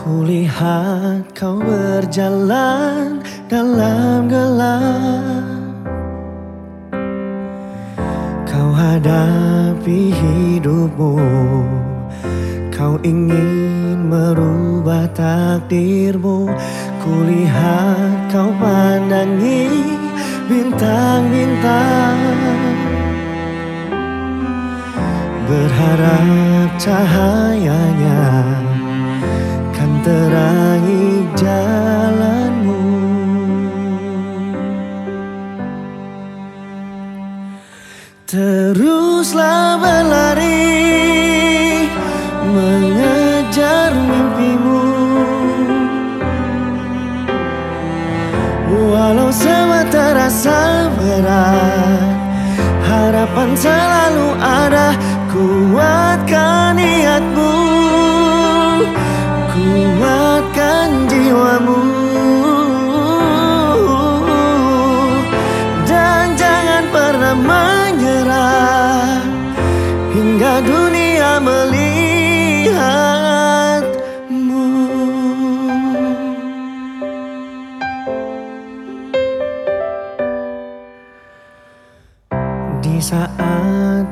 Kulihat kau berjalan dalam gelap. Kau hadapi hidupmu. Kau ingin merubah takdirmu. Kulihat kau pandangi bintang-bintang. Berharap cahayanya terangi jalanmu. Teruslah berlari mengejar mimpimu. Walau semua terasa berat Harapan selalu ada. Kuatkan niatmu melihatmu. Di saat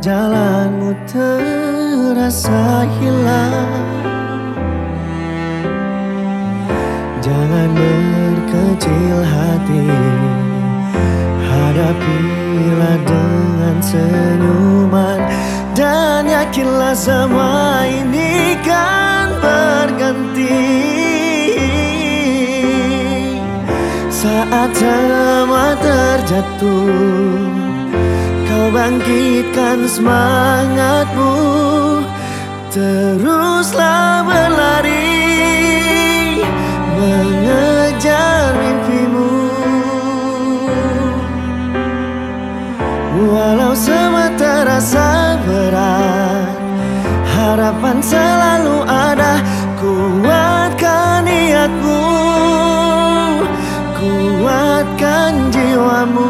jalanmu terasa hilang Jangan berkecil hati Hadapilah dengan senyuman Dan yakinlah semua ini kan berganti. Saat semua terjatuh Kau bangkitkan semangatmu. Teruslah berlari Mengejar mimpimu. Walau semua terasa Harapan selalu ada. Kuatkan niatmu Kuatkan jiwamu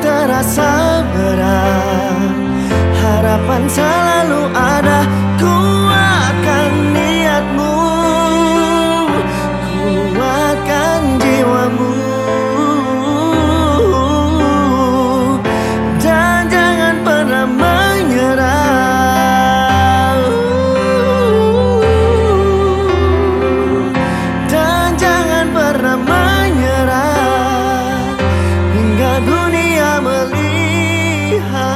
terasa berat. Harapan selalu ada high.